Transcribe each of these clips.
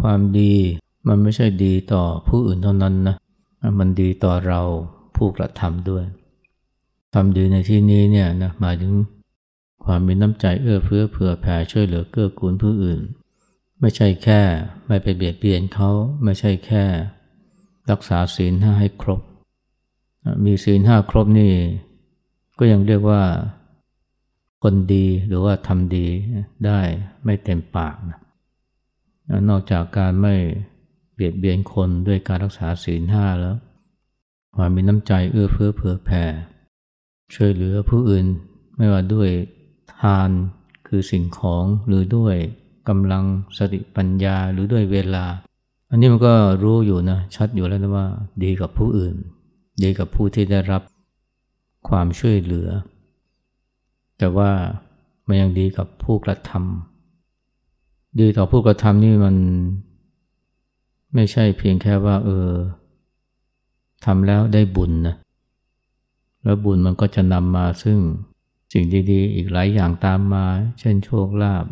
ความดีมันไม่ใช่ดีต่อผู้อื่นเท่านั้นนะ มันดีต่อเราผู้กระทำด้วยทำดีในที่นี้เนี่ยนะหมายถึงความมีน้ำใจเอื้อเฟื้อเผื่อแผ่ช่วยเหลือเกื้อกูลผู้อื่น ไม่ใช่แค่ไม่ไปเบียดเบียนเขาไม่ใช่แค่ รักษาศีลห้าให้ครบ มีศีลห้าครบนี่ ก็ยังเรียกว่าคนดีหรือว่าทำดีได้ไม่เต็มปากนะ นอกจากการไม่เบียดเบียนคนด้วยการรักษาศีลห้าแล้วความมีน้ำใจเอื้อเฟื้อเผื่อแผ่ ช่วยเหลือผู้อื่นไม่ว่าด้วยทานคือสิ่งของหรือด้วยกำลังสติปัญญาหรือด้วยเวลา อันนี้มันก็รู้อยู่นะชัดอยู่แล้วนะว่าดีกับผู้อื่น ดีกับผู้ที่ได้รับความช่วยเหลือ แต่ว่ามันยังดีกับผู้กระทำ ดีต่อผู้กระทำนี่มัน ไม่ใช่เพียงแค่ว่า เออทำแล้วได้บุญนะแล้วบุญมันก็จะนำมาซึ่งสิ่งดีๆ อีกหลายอย่างตามมา เช่นโชคลาภ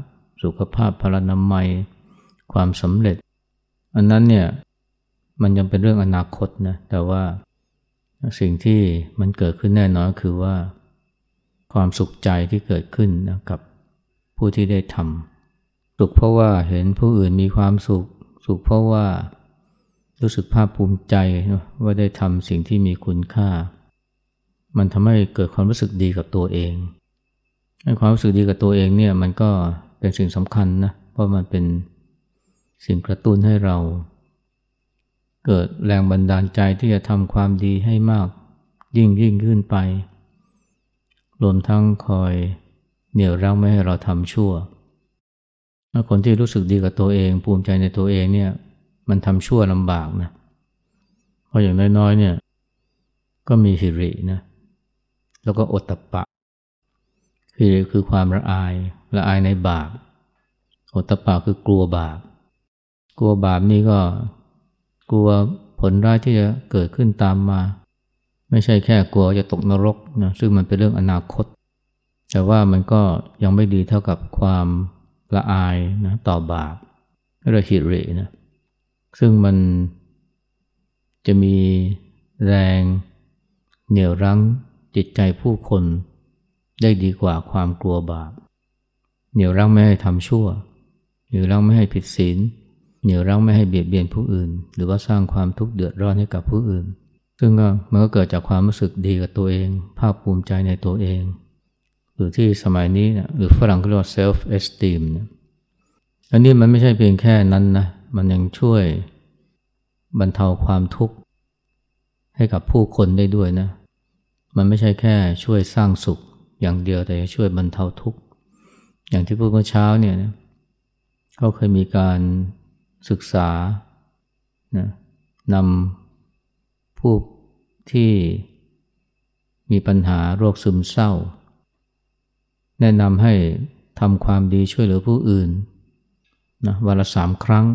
สุขภาพพลานามัย ความสำเร็จ อันนั้นเนี่ยมันยังเป็นเรื่องอนาคตนะแต่ว่าสิ่งที่มันเกิดขึ้นแน่นอนคือว่า ความสุขใจที่เกิดขึ้นนะกับผู้ที่ได้ทำ สุขเพราะว่าเห็นผู้อื่นมีความสุข สุขเพราะว่ารู้สึกภาคภูมิใจว่าได้ทำสิ่งที่มีคุณค่า มันทำให้เกิดความรู้สึกดีกับตัวเองความรู้สึกดีกับตัวเองเนี่ยมันก็เป็นสิ่งสำคัญนะเพราะมันเป็นสิ่งกระตุ้นให้เรา เกิดแรงบันดาลใจที่จะทำความดีให้มาก ยิ่งยิ่งขึ้นไปรวมทั้งคอยเหนี่ยวรั้งไม่ให้เราทำชั่ว คนที่รู้สึกดีกับตัวเอง ภูมิใจในตัวเองเนี่ยมันทำชั่วลำบากนะเพราะอย่างน้อยๆเนี่ยก็มีหิรินะแล้วก็อดตะปะหิริคือความละอายละอายในบาปอดตะปะคือกลัวบาปกลัวบาปนี่ก็กลัวผลร้ายที่จะเกิดขึ้นตามมา ไม่ใช่แค่กลัวจะตกนรกนะซึ่งมันเป็นเรื่องอนาคต แต่ว่ามันก็ยังไม่ดีเท่ากับความ ละอายนะต่อบาปเรียกหิรินะซึ่งมันจะมีแรงเหนี่ยวรั้งจิตใจผู้คนได้ดีกว่าความกลัวบาป เหนี่ยวรั้งไม่ให้ทำชั่ว เหนี่ยวรั้งไม่ให้ผิดศีล เหนี่ยวรั้งไม่ให้เบียดเบียนผู้อื่น หรือว่าสร้างความทุกข์เดือดร้อนให้กับผู้อื่น ซึ่งมันก็เกิดจากความรู้สึกดีกับตัวเอง ภาคภูมิใจในตัวเอง หรือที่สมัยนี้นะหรือฝรั่งเขาเรียกว่า self esteem นะอันนี้มันไม่ใช่เพียงแค่นั้นนะ มันยังช่วยบรรเทาความทุกข์ ให้กับผู้คนได้ด้วยนะ มันไม่ใช่แค่ช่วยสร้างสุขอย่างเดียวแต่ช่วยบรรเทาทุกข์ อย่างที่พูดเมื่อเช้าเนี่ยนะเขาเคยมีการศึกษานะนำผู้ที่มีปัญหาโรคซึมเศร้า แนะนำให้ทำความดีช่วยเหลือผู้อื่นนะวันละสามครั้ง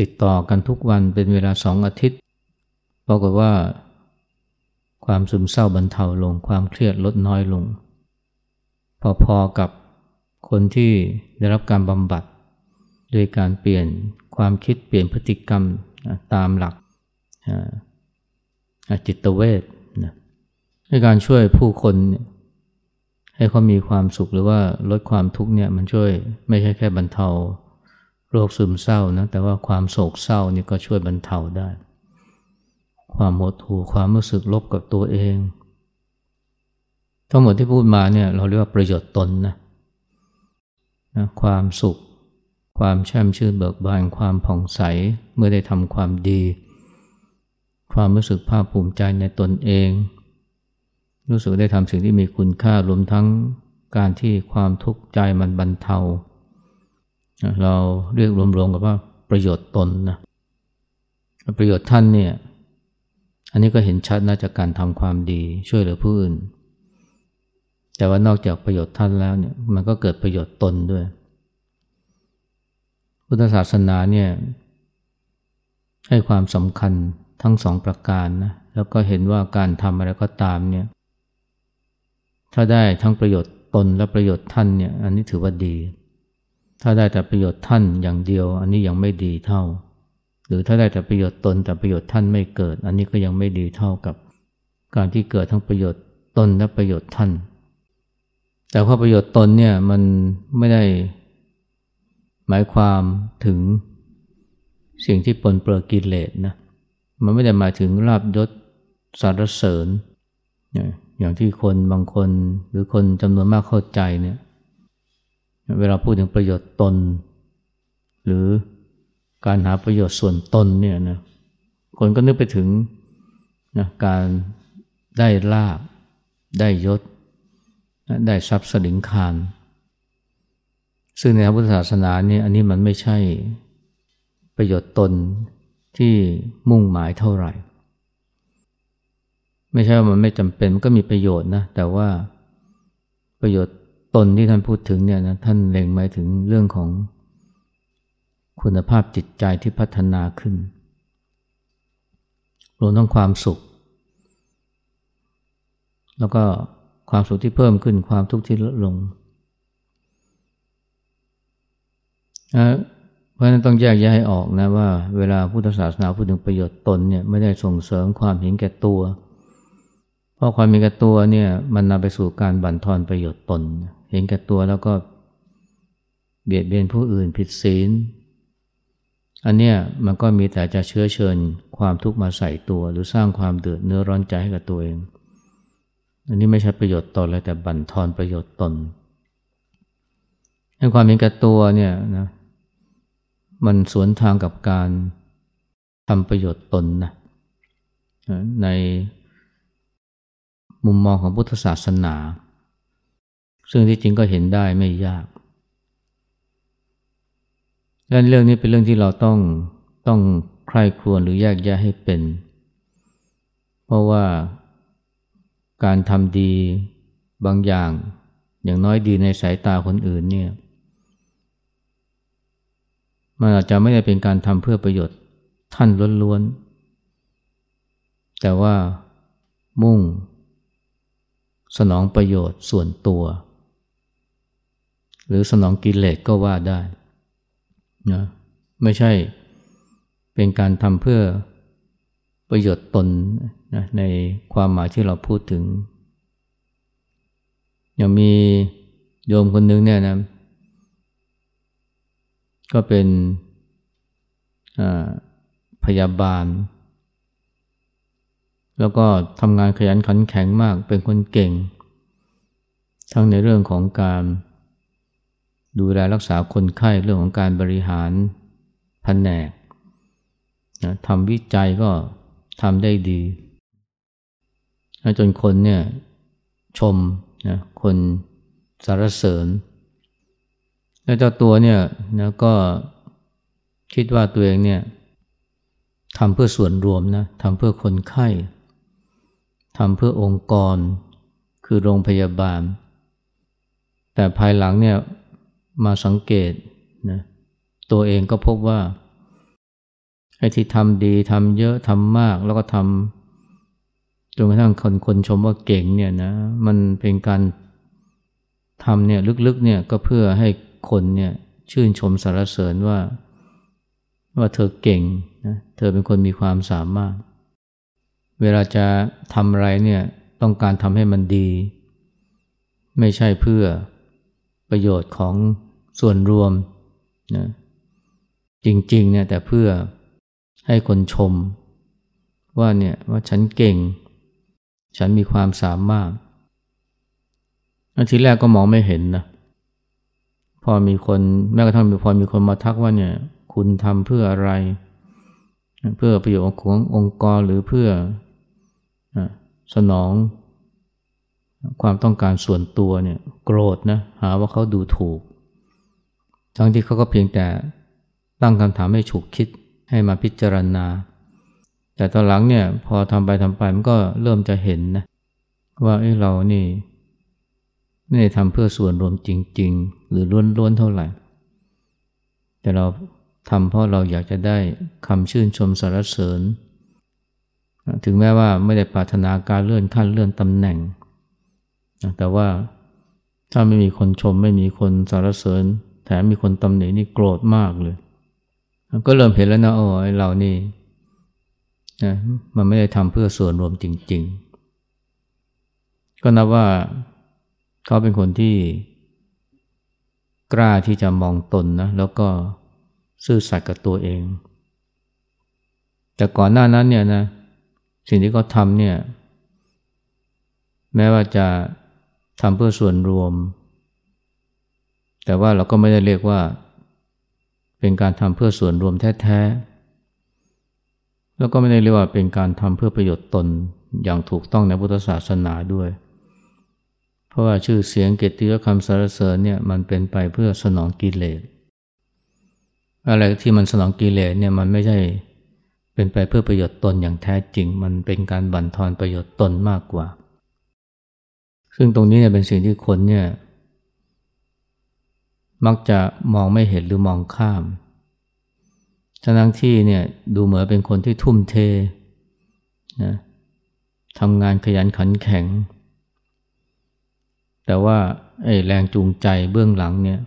ติดต่อกันทุกวันเป็นเวลาสองอาทิตย์ปรากฏว่า ความซึมเศร้าบรรเทาลง ความเครียดลดน้อยลง พอๆกับคนที่ได้รับการบำบัดด้วยการเปลี่ยนความคิดเปลี่ยนพฤติกรรมตามหลักจิตเวชในการช่วยผู้คน ให้เขามีความสุขหรือว่าลดความทุกข์เนี่ยมันช่วยไม่ใช่แค่บรรเทาโรคซึมเศร้านะแต่ว่าความโศกเศร้านี่ก็ช่วยบรรเทาได้ ความหดหู่ความรู้สึกลบกับตัวเอง ทั้งหมดที่พูดมาเนี่ยเราเรียกว่าประโยชน์ตนนะนะความสุข ความแช่มชื่นเบิกบานความผ่องใสเมื่อได้ทำความดี ความรู้สึกภาคภูมิใจในตนเอง รู้สึกได้ทำสิ่งที่มีคุณค่ารวมทั้งการที่ความทุกข์ใจมันบรรเทา เราเรียกรวมๆกับว่าประโยชน์ตนนะประโยชน์ท่านเนี่ยอันนี้ก็เห็นชัดนะจากการทำความดีช่วยเหลือผู้อื่น แต่ว่านอกจากประโยชน์ท่านแล้วเนี่ยมันก็เกิดประโยชน์ตนด้วย พุทธศาสนาเนี่ยให้ความสำคัญทั้งสองประการนะแล้วก็เห็นว่าการทำอะไรก็ตามเนี่ย ถ้าได้ทั้งประโยชน์ตนและประโยชน์ท่านเนี่ยอันนี้ถือว่าดี ถ้าได้แต่ประโยชน์ท่านอย่างเดียว อันนี้ยังไม่ดีเท่า หรือถ้าได้แต่ประโยชน์ตนแต่ประโยชน์ท่านไม่เกิด อันนี้ก็ยังไม่ดีเท่ากับการที่เกิดทั้งประโยชน์ตนและประโยชน์ท่าน แต่ข้อประโยชน์ตนเนี่ยมันไม่ได้หมายความถึงสิ่งที่ปนเปื้อกิเลสนะ มันไม่ได้หมายถึงลาบยศสารเสริญ อย่างที่คนบางคนหรือคนจำนวนมากเข้าใจเนี่ยเวลาพูดถึงประโยชน์ตน หรือการหาประโยชน์ส่วนตนเนี่ยนะคนก็นึกไปถึงนะการได้ลาบ ได้ยศ ได้ทรัพย์สลิงคารซึ่งในพุทธศาสนาเนี่ยอันนี้มันไม่ใช่ประโยชน์ตนที่มุ่งหมายเท่าไหร่ ไม่ใช่ว่ามันไม่จำเป็นมันก็มีประโยชน์นะ แต่ว่าประโยชน์ตนที่ท่านพูดถึงเนี่ยนะท่านเล็งหมายถึงเรื่องของคุณภาพจิตใจที่พัฒนาขึ้นรวมทั้งความสุข แล้วก็ความสุขที่เพิ่มขึ้นความทุกข์ที่ลดลง เพราะฉะนั้นต้องแยกแยะให้ออกนะว่าเวลาพุทธศาสนาพูดถึงประโยชน์ตนเนี่ยไม่ได้ส่งเสริมความเห็นแก่ตัว ราะความเห็นแก่ตัวเนี่ยมันนำไปสู่การบั่นทอนประโยชน์ตน เห็นแก่ตัวแล้วก็เบียดเบียนผู้อื่นผิดศีล อันเนี้ยมันก็มีแต่จะเชื้อเชิญความทุกข์มาใส่ตัว หรือสร้างความเดือดเนื้อร้อนใจให้กับตัวเอง อันนี้ไม่ใช่ประโยชน์ตนเลยแต่บั่นทอนประโยชน์ตนให้ความเห็นแก่ตัวเนี่ยนะมันสวนทางกับการทำประโยชน์ตนนะใน มุมมองของพุทธศาสนา ซึ่งที่จริงก็เห็นได้ไม่ยากและเรื่องนี้เป็นเรื่องที่เราต้องต้องใคร่ครวญหรือแยกแยะให้เป็น เพราะว่าการทำดีบางอย่าง อย่างน้อยดีในสายตาคนอื่นเนี่ยมันอาจจะไม่ได้เป็นการทำเพื่อประโยชน์ท่านล้วนๆ แต่ว่ามุ่ง สนองประโยชน์ส่วนตัว หรือสนองกิเลสก็ว่าได้นะไม่ใช่เป็นการทำเพื่อประโยชน์ตนนะในความหมายที่เราพูดถึงย่างมีโยมคนหนึ่งเนี่ยนะก็เป็นพยาบาล แล้วก็ทำงานขยันขันแข็งมากเป็นคนเก่ง ทั้งในเรื่องของการ ดูแลรักษาคนไข้เรื่องของการบริหารแผนกนะทำวิจัยก็ทำได้ดีจนคนเนี่ยชมนะคนสรรเสริญ แล้วเจ้าตัวเนี่ยนะก็คิดว่าตัวเองเนี่ยทำเพื่อส่วนรวมนะทำเพื่อคนไข้ ทำเพื่อองค์กร คือโรงพยาบาล แต่ภายหลังเนี่ยมาสังเกตนะตัวเองก็พบว่าไอ้ที่ทำดีทำเยอะทำมากแล้วก็ทำจนกระทั่งคนคนชมว่าเก่งเนี่ยนะมันเป็นการทำเนี่ยลึกๆเนี่ยก็เพื่อให้คนเนี่ยชื่นชมสรรเสริญว่า ว่าเธอเก่งนะเธอเป็นคนมีความสามารถ เวลาจะทำอะไรเนี่ยต้องการทำให้มันดี ไม่ใช่เพื่อประโยชน์ของส่วนรวมนะจริงๆเนี่ยแต่เพื่อให้คนชม ว่าเนี่ยว่าฉันเก่ง ฉันมีความสามารถอันทีแรกก็มองไม่เห็นนะพอมีคนแม้กระทั่งพอมีคนมาทักว่าเนี่ยคุณทำเพื่ออะไร เพื่อประโยชน์ขององค์กรหรือเพื่อ สนอง ความต้องการส่วนตัวเนี่ยโกรธนะหาว่าเขาดูถูก ทั้งที่เขาก็เพียงแต่ตั้งคำถามให้ฉุกคิดให้มาพิจารณา แต่ตอนหลังเนี่ยพอทำไปทำไปมันก็เริ่มจะเห็นนะว่าเอ้เรานี่ไม่ได้ทำเพื่อส่วนรวมจริง ๆ หรือล้วนๆเท่าไหร่ แต่เราทำเพราะเราอยากจะได้คำชื่นชมสรรเสริญ ถึงแม้ว่าไม่ได้ปรารถนาการเลื่อนขั้นเลื่อนตำแหน่ง แต่ว่าถ้าไม่มีคนชมไม่มีคนสรรเสริญ แถมมีคนตำหนินี่โกรธมากเลย ก็เริ่มเห็นแล้วนะโอ้ยเรานี่นะมันไม่ได้ทำเพื่อส่วนรวมจริง ๆ ก็นับว่าเขาเป็นคนที่กล้าที่จะมองตนนะแล้วก็ซื่อสัตย์กับตัวเอง แต่ก่อนหน้านั้นเนี่ยนะ สิ่งที่เขาทำเนี่ย แม้ว่าจะทำเพื่อส่วนรวม แต่ว่าเราก็ไม่ได้เรียกว่า เป็นการทำเพื่อส่วนรวมแท้ๆ แล้วก็ไม่ได้เรียกว่าเป็นการทำเพื่อประโยชน์ตนอย่างถูกต้องในพุทธศาสนาด้วย เพราะว่าชื่อเสียงเกียรติยศคำสรรเสริญเนี่ยมันเป็นไปเพื่อสนองกิเลส อะไรที่มันสนองกิเลสเนี่ยมันไม่ใช่ เป็นไปเพื่อประโยชน์ตนอย่างแท้จริง มันเป็นการบั่นทอนประโยชน์ตนมากกว่า ซึ่งตรงนี้เนี่ยเป็นสิ่งที่คนเนี่ยมักจะมองไม่เห็นหรือมองข้ามทั้งที่เนี่ยดูเหมือนเป็นคนที่ทุ่มเทนะทำงานขยันขันแข็ง แต่ว่าไอ้แรงจูงใจเบื้องหลังเนี่ย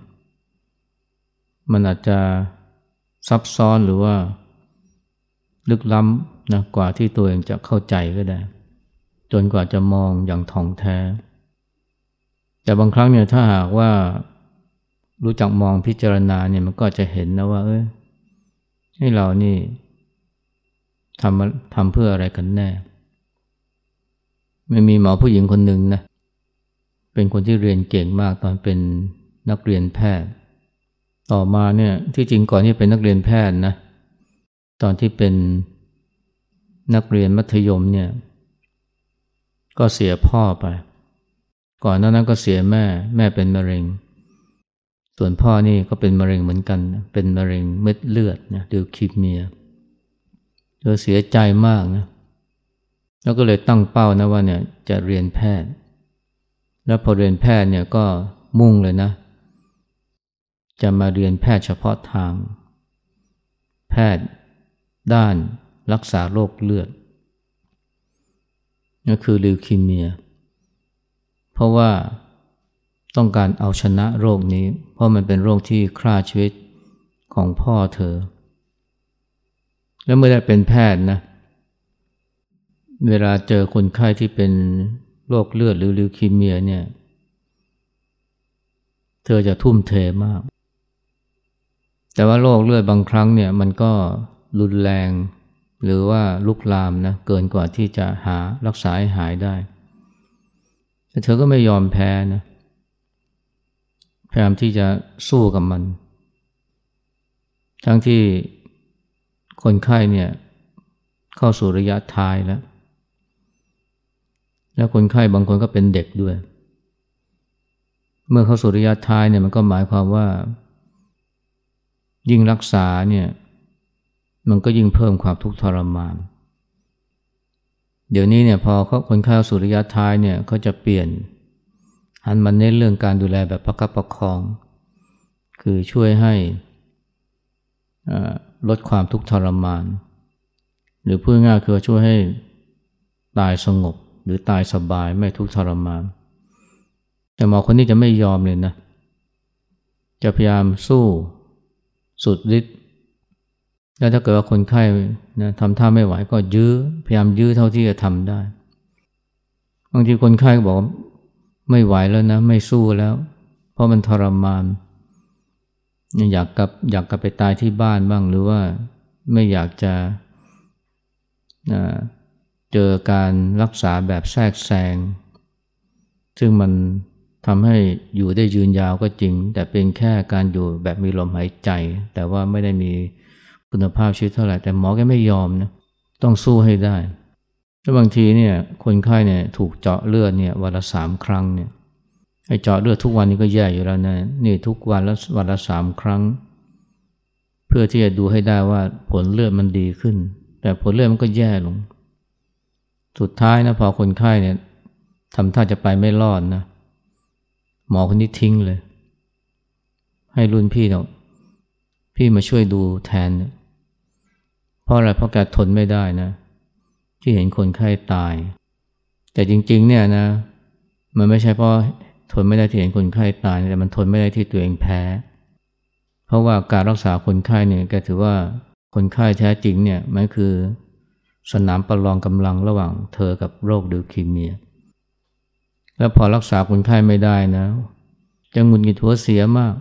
มันอาจจะซับซ้อนหรือว่า ลึกล้ำนะกว่าที่ตัวเองจะเข้าใจก็ได้ จนกว่าจะมองอย่างท่องแท้ แต่บางครั้งเนี่ยถ้าหากว่ารู้จักมองพิจารณาเนี่ยมันก็จะเห็นนะว่า เอ้ยให้เรานี่ทำทำเพื่ออะไรกันแน่ไม่มีหมอผู้หญิงคนหนึ่งนะเป็นคนที่เรียนเก่งมากตอนเป็นนักเรียนแพทย์ ต่อมาเนี่ยที่จริงก่อนที่เป็นนักเรียนแพทย์นะ ตอนที่เป็นนักเรียนมัธยมเนี่ยก็เสียพ่อไป ก่อนหน้านั้นก็เสียแม่ แม่เป็นมะเร็ง ส่วนพ่อนี่ก็เป็นมะเร็งเหมือนกัน เป็นมะเร็งเม็ดเลือดนะดิวคิเมียเธอเสียใจมากนะแล้วก็เลยตั้งเป้านะว่าเนี่ยจะเรียนแพทย์ แล้วพอเรียนแพทย์เนี่ยก็มุ่งเลยนะ จะมาเรียนแพทย์เฉพาะทาง แพทย์ ด้านรักษาโรคเลือดนั่นคือลิวคิเมีย เพราะว่าต้องการเอาชนะโรคนี้ เพราะมันเป็นโรคที่ฆ่าชีวิตของพ่อเธอ แล้วเมื่อได้เป็นแพทย์นะ เวลาเจอคนไข้ที่เป็นโรคเลือดหรือลิวคีเมียเนี่ย เธอจะทุ่มเทมาก แต่ว่าโรคเลือดบางครั้งเนี่ยมันก็ รุนแรง หรือว่าลุกลามนะเกินกว่าที่จะหารักษาให้หายได้แต่เธอก็ไม่ยอมแพ้นะพยายามที่จะสู้กับมัน ทั้งที่คนไข้เนี่ยเข้าสู่ระยะท้ายแล้ว แล้วคนไข้บางคนก็เป็นเด็กด้วย เมื่อเข้าสู่ระยะท้ายเนี่ยมันก็หมายความว่า ยิ่งรักษาเนี่ย มันก็ยิ่งเพิ่มความทุกข์ทรมาน เดี๋ยวนี้เนี่ยพอเขาคนไข้สู่ระยะท้ายเนี่ยเขาจะเปลี่ยนหันมาเน้นเรื่องการดูแลแบบประคับประคอง คือช่วยให้ลดความทุกข์ทรมาน หรือพูดง่ายคือช่วยให้ตายสงบหรือตายสบายไม่ทุกข์ทรมาน แต่หมอคนนี้จะไม่ยอมเลยนะ จะพยายามสู้สุดฤทธิ์ แล้วถ้าเกิดว่าคนไข้นะทำท่าไม่ไหวก็ยื้อพยายามยื้อเท่าที่จะทำได้บางทีคนไข้ก็บอกไม่ไหวแล้วนะ ไม่สู้แล้ว เพราะมันทรมาน อยากกลับอยากกลับไปตายที่บ้านบ้างหรือว่าไม่อยากจะเจอการรักษาแบบแทรกแซง ซึ่งมันทำให้อยู่ได้ยืนยาวก็จริง แต่เป็นแค่การอยู่แบบมีลมหายใจ แต่ว่าไม่ได้มี คุณภาพชีวิตเท่าไหร่แต่หมอแกไม่ยอมนะต้องสู้ให้ได้แล้วบางทีเนี่ยคนไข้เนี่ยถูกเจาะเลือดเนี่ยวันละสามครั้งเนี่ยไอ้เจาะเลือดทุกวันนี้ก็แย่อยู่แล้วนะนี่ทุกวันละวันละสามครั้ง เพื่อที่จะดูให้ได้ว่าผลเลือดมันดีขึ้น แต่ผลเลือดมันก็แย่ลง สุดท้ายนะพอคนไข้เนี่ยทำท่าจะไปไม่รอดนะหมอคนนี้ทิ้งเลย ให้รุ่นพี่เนาะพี่มาช่วยดูแทนเเพราะอะไรเพราะแกทนไม่ได้นะ ที่เห็นคนไข้ตาย แต่จริงๆเนี่ยนะ มันไม่ใช่เพราะทนไม่ได้ที่เห็นคนไข้ตายแต่มันทนไม่ได้ที่ตัวเองแพ้ เพราะว่าการรักษาคนไข้เนี่ยแกถือว่าคนไข้แท้จริงเนี่ยมันคือ สนามประลองกำลังระหว่างเธอกับโรคลิวคีเมีย แล้วพอรักษาคนไข้ไม่ได้นะจะงุนงิดหัวเสียมาก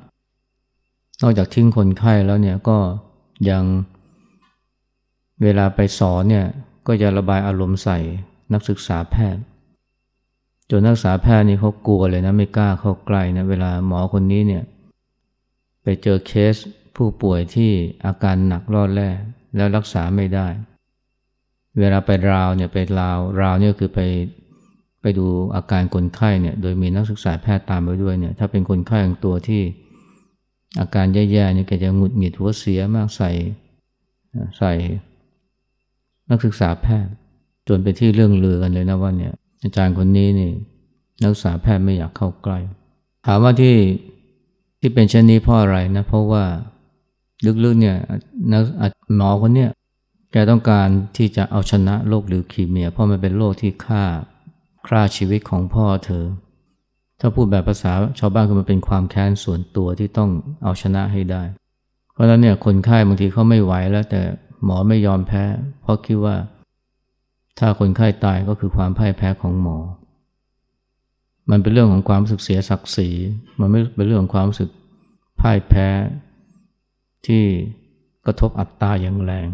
นอกจากทิ้งคนไข้แล้วเนี่ยก็ยัง เวลาไปสอนเนี่ยก็จะระบายอารมณ์ใส่นักศึกษาแพทย์ จนนักศึกษาแพทย์นี่เขากลัวเลยนะไม่กล้าเข้าใกล้นะเวลาหมอคนนี้เนี่ยไปเจอเคสผู้ป่วยที่อาการหนักรอดแร่แล้วรักษาไม่ได้ เวลาไปราวเนี่ยไปราวราวเนี่ยคือไปไปดูอาการคนไข้เนี่ยโดยมีนักศึกษาแพทย์ตามไปด้วยเนี่ยถ้าเป็นคนไข้ของตัวที่อาการแย่ๆเนี่ยแกจะหงุดหงิดหัวเสียมากใส่ใส่ นักศึกษาแพทย์ จนไปที่เรื่องลือกันเลยนะว่าเนี่ยอาจารย์คนนี้นี่นักศึกษาแพทย์ไม่อยากเข้าใกล้ ถามว่าที่ที่เป็นเช่นนี้เพราะอะไรนะ เพราะว่าลึกๆเนี่ยนักหมอคนเนี้ยแกต้องการที่จะเอาชนะโรคลิวคีเมีย เพราะมันเป็นโรคที่ฆ่าฆ่าชีวิตของพ่อเธอ ถ้าพูดแบบภาษาชาวบ้านคือมันเป็นความแค้นส่วนตัวที่ต้องเอาชนะให้ได้ เพราะฉะนั้นเนี่ยคนไข้บางทีเขาไม่ไหวแล้วแต่ หมอไม่ยอมแพ้ เพราะคิดว่า ถ้าคนไข้ตายก็คือความพ่ายแพ้ของหมอ มันเป็นเรื่องของความรู้สึกเสียศักดิ์ศรี มันไม่เป็นเรื่องของความรู้สึกพ่ายแพ้ ที่กระทบอัตตาอย่างแรง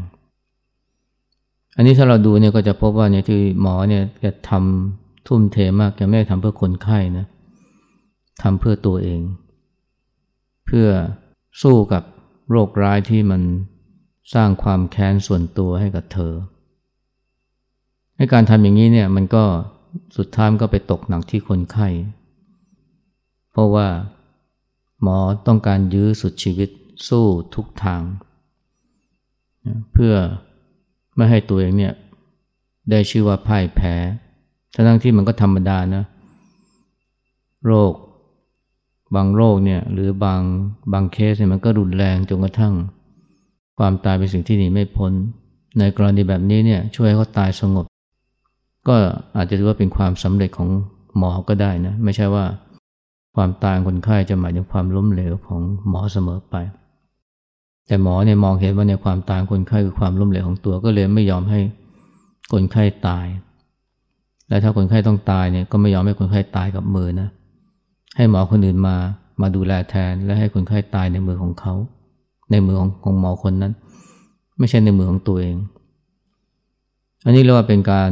อันนี้ถ้าเราดูเนี่ยก็จะพบว่าเนี่ยที่หมอเนี่ยแกทำทุ่มเทมากแกไม่ได้ทำเพื่อคนไข้นะทำเพื่อตัวเอง เพื่อสู้กับโรคร้ายที่มัน สร้างความแค้นส่วนตัวให้กับเธอ ให้การทำอย่างนี้เนี่ยมันก็สุดท้ายมันก็ไปตกหนักที่คนไข้ เพราะว่าหมอต้องการยื้อสุดชีวิตสู้ทุกทาง เพื่อไม่ให้ตัวเองเนี่ยได้ชื่อว่าพ่ายแพ้ ทั้งที่มันก็ธรรมดานะ โรค บางโรคเนี่ยหรือบางบางเคสเนี่ยมันก็รุนแรงจนกระทั่ง ความตายเป็นสิ่งที่หนีไม่พ้น ในกรณีแบบนี้เนี่ยช่วยให้เขาตายสงบ ก็อาจจะถือว่าเป็นความสำเร็จของหมอก็ได้นะ ไม่ใช่ว่าความตายคนไข้จะหมายถึงความล้มเหลวของหมอเสมอไป แต่หมอเนี่ยมองเห็นว่าในความตายคนไข้คือความล้มเหลวของตัวก็เลยไม่ยอมให้คนไข้ตาย และถ้าคนไข้ต้องตายเนี่ยก็ไม่ยอมให้คนไข้ตายกับมือนะ ให้หมอคนอื่นมามาดูแลแทนและให้คนไข้ตายในมือของเขา ในมือของของหมอคนนั้น ไม่ใช่ในมือของตัวเอง อันนี้เรียกว่าเป็นการ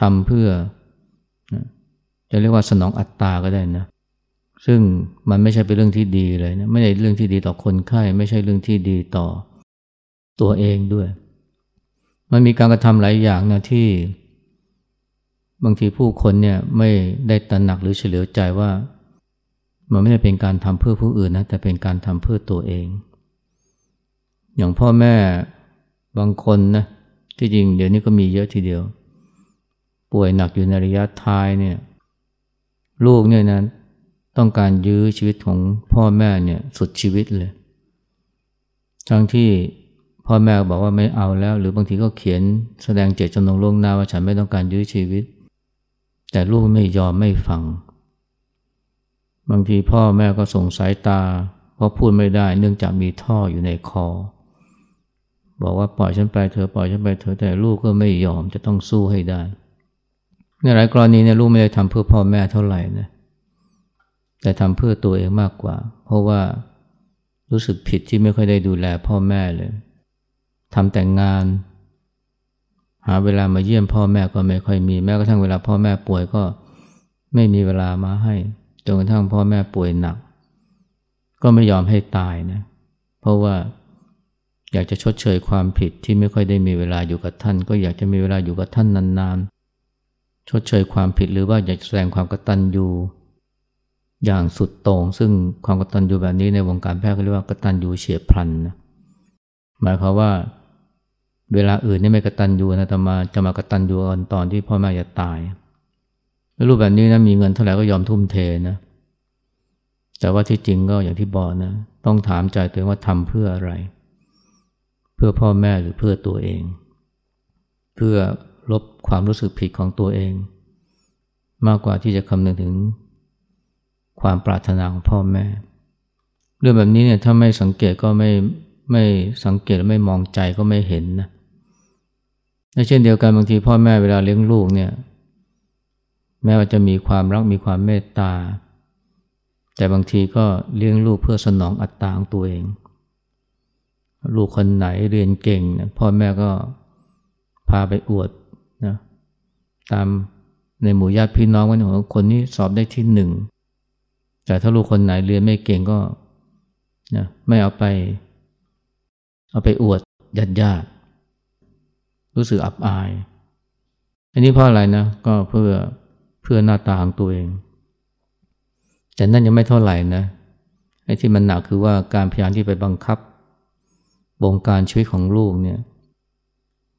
ทำเพื่อจะเรียกว่าสนองอัตตาก็ได้นะซึ่งมันไม่ใช่เป็นเรื่องที่ดีเลยนะไม่ใช่เรื่องที่ดีต่อคนไข้ ไม่ใช่เรื่องที่ดีต่อตัวเองด้วย มันมีการกระทำหลายอย่างนะที่บางทีผู้คนเนี่ยไม่ได้ตระหนักหรือเฉลียวใจว่า มันไม่ได้เป็นการทำเพื่อผู้อื่นนะแต่เป็นการทำเพื่อตัวเอง อย่างพ่อแม่บางคนนะที่จริงเดี๋ยวนี้ก็มีเยอะทีเดียว ป่วยหนักอยู่ในระยะท้ายเนี่ยลูกเนี่ยนะต้องการยื้อชีวิตของพ่อแม่เนี่ยสุดชีวิตเลย ทั้งที่พ่อแม่บอกว่าไม่เอาแล้ว หรือบางทีก็เขียนแสดงเจตจำนงลงหน้าว่าฉันไม่ต้องการยื้อชีวิต แต่ลูกไม่ยอมไม่ฟัง บางทีพ่อแม่ก็ส่งสายตา เพราะพูดไม่ได้เนื่องจากมีท่ออยู่ในคอ บอกว่าปล่อยฉันไปเธอปล่อยฉันไปเธอแต่ลูกก็ไม่ยอมจะต้องสู้ให้ได้ ในหลายกรณีเนี่ยลูกไม่ได้ทำเพื่อพ่อแม่เท่าไหร่นะแต่ทำเพื่อตัวเองมากกว่า เพราะว่ารู้สึกผิดที่ไม่ค่อยได้ดูแลพ่อแม่เลยทำแต่งงาน หาเวลามาเยี่ยมพ่อแม่ก็ไม่ค่อยมีแม้กระทั่งเวลาพ่อแม่ป่วยก็ไม่มีเวลามาให้ จนกระทั่งพ่อแม่ป่วยหนัก ก็ไม่ยอมให้ตายนะ เพราะว่าอยากจะชดเชยความผิดที่ไม่ค่อยได้มีเวลาอยู่กับท่าน ก็อยากจะมีเวลาอยู่กับท่านนานๆ ชดเชยความผิดหรือว่าอยากแสดงความกตัญญูอย่างสุดโต่งซึ่งความกตัญญูแบบนี้ในวงการแพทย์เรียกว่ากตัญญูเฉียบพลันนะหมายความว่าเวลาอื่นนี่ไม่กตัญญูนะแต่มาจะมากตัญญูตอนตอนที่พ่อแม่จะตาย รูปแบบนี้นะมีเงินเท่าไหร่ก็ยอมทุ่มเทนะแต่ว่าที่จริงก็อย่างที่บอกนะ ต้องถามใจตัวเองว่าทำเพื่ออะไร เพื่อพ่อแม่หรือเพื่อตัวเอง เพื่อลบความรู้สึกผิดของตัวเอง มากกว่าที่จะคำนึงถึงความปรารถนาของพ่อแม่ เรื่องแบบนี้เนี่ยถ้าไม่สังเกตก็ไม่ไม่สังเกตและไม่มองใจก็ไม่เห็นนะและเช่นเดียวกันบางทีพ่อแม่เวลาเลี้ยงลูกเนี่ย แม้ว่าจะมีความรักมีความเมตตา แต่บางทีก็เลี้ยงลูกเพื่อสนองอัตตาของตัวเอง ลูกคนไหนเรียนเก่งพ่อแม่ก็พาไปอวดนะตามในหมู่ญาติพี่น้องว่าคนนี้สอบได้ที่หนึ่งแต่ถ้าลูกคนไหนเรียนไม่เก่งก็นะไม่เอาไป เอาไปอวดญาติญาติรู้สึกอับอาย อันนี้เพราะอะไรนะ ก็เพื่อ เพื่อหน้าตาของตัวเอง แต่นั่นยังไม่เท่าไหร่นะไอ้ที่มันหนักคือว่าการพยายามที่ไปบังคับ บงการชีวิตของลูกเนี่ย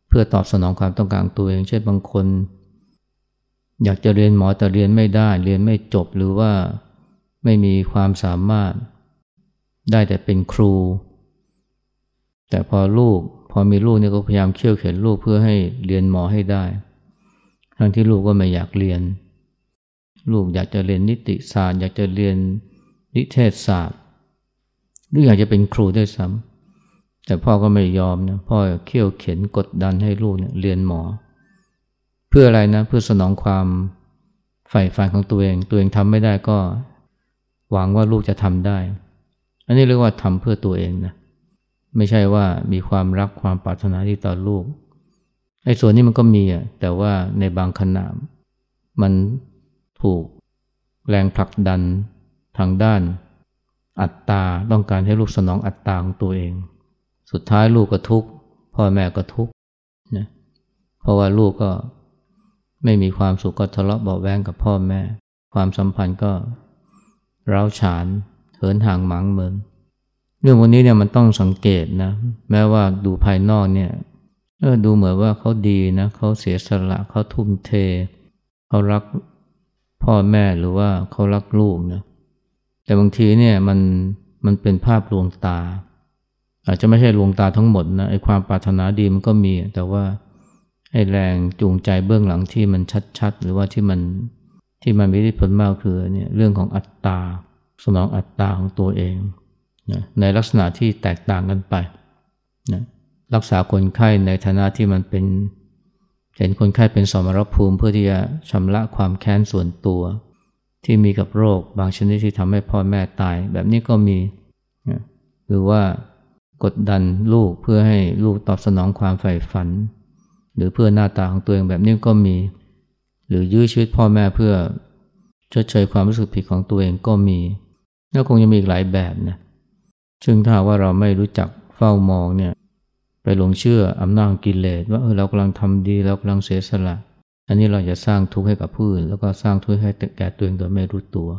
เพื่อตอบสนองความต้องการตัวเอง เช่นบางคน อยากจะเรียนหมอแต่เรียนไม่ได้ เรียนไม่จบหรือว่าไม่มีความสามารถ ได้แต่เป็นครู แต่พอลูกพอมีลูกเนี่ยก็พยายามเขี่ยวเข็นลูกเพื่อให้เรียนหมอให้ได้ ทั้งที่ลูกก็ไม่อยากเรียน ลูกอยากจะเรียนนิติศาสตร์ อยากจะเรียนนิเทศศาสตร์ หรืออยากจะเป็นครูด้วยซ้ำแต่พ่อก็ไม่ยอมนะพ่อเขี่ยวเข็นกดดันให้ลูกเนี่ยเรียนหมอ เพื่ออะไรนะเพื่อสนองความใฝ่ฝันของตัวเอง ตัวเองทำไม่ได้ก็หวังว่าลูกจะทำได้ อันนี้เรียกว่าทำเพื่อตัวเองนะไม่ใช่ว่ามีความรักความปรารถนาที่ต่อลูกไอ้ส่วนนี้มันก็มีอะแต่ว่าในบางขณะมัน ถูกแรงผลักดันทางด้านอัตตาต้องการให้ลูกสนองอัตตาของตัวเอง สุดท้ายลูกก็ทุกข์พ่อแม่ก็ทุกข์นะเพราะว่าลูกก็ไม่มีความสุขก็ทะเลาะเบาแวงกับพ่อแม่ ความสัมพันธ์ก็ร้าวฉานเหินห่างหมางเหมือนเรื่องวันนี้เนี่ยมันต้องสังเกตนะ แม้ว่าดูภายนอกเนี่ยดูเหมือนว่าเขาดีนะเขาเสียสละเขาทุ่มเท เขารัก พ่อแม่หรือว่าเขารักลูกนะแต่บางทีเนี่ยมันมันเป็นภาพลวงตา อาจจะไม่ใช่ลวงตาทั้งหมดนะไอ้ความปรารถนาดีมันก็มี แต่ว่าไอ้แรงจูงใจเบื้องหลังที่มันชัดๆ หรือว่าที่มันที่มันมีผลมากคือเนี่ยเรื่องของอัตตา สนองอัตตาของตัวเองนะในลักษณะที่แตกต่างกันไปนะรักษาคนไข้ในฐานะที่มันเป็น เห็นคนไข้เป็นสมรภูมิเพื่อที่จะชำระความแค้นส่วนตัว ที่มีกับโรคบางชนิดที่ทำให้พ่อแม่ตาย แบบนี้ก็มีหรือว่ากดดันลูกเพื่อให้ลูกตอบสนองความใฝ่ฝัน หรือเพื่อหน้าตาของตัวเองแบบนี้ก็มี หรือยื้อชีวิตพ่อแม่เพื่อชดเชยความรู้สึกผิดของตัวเองก็มีแล้วคงจะมีอีกหลายแบบนะซึ่งถ้าว่าเราไม่รู้จักเฝ้ามองเนี่ย ไปหลงเชื่ออำนาจกิเลสว่าเออเรากำลังทำดีเรากำลังเสียสละ อันนี้เราจะสร้างทุกข์ให้กับผู้อื่นแล้วก็สร้างทุกข์ให้แก่ตัวเองโดยไม่รู้ตัว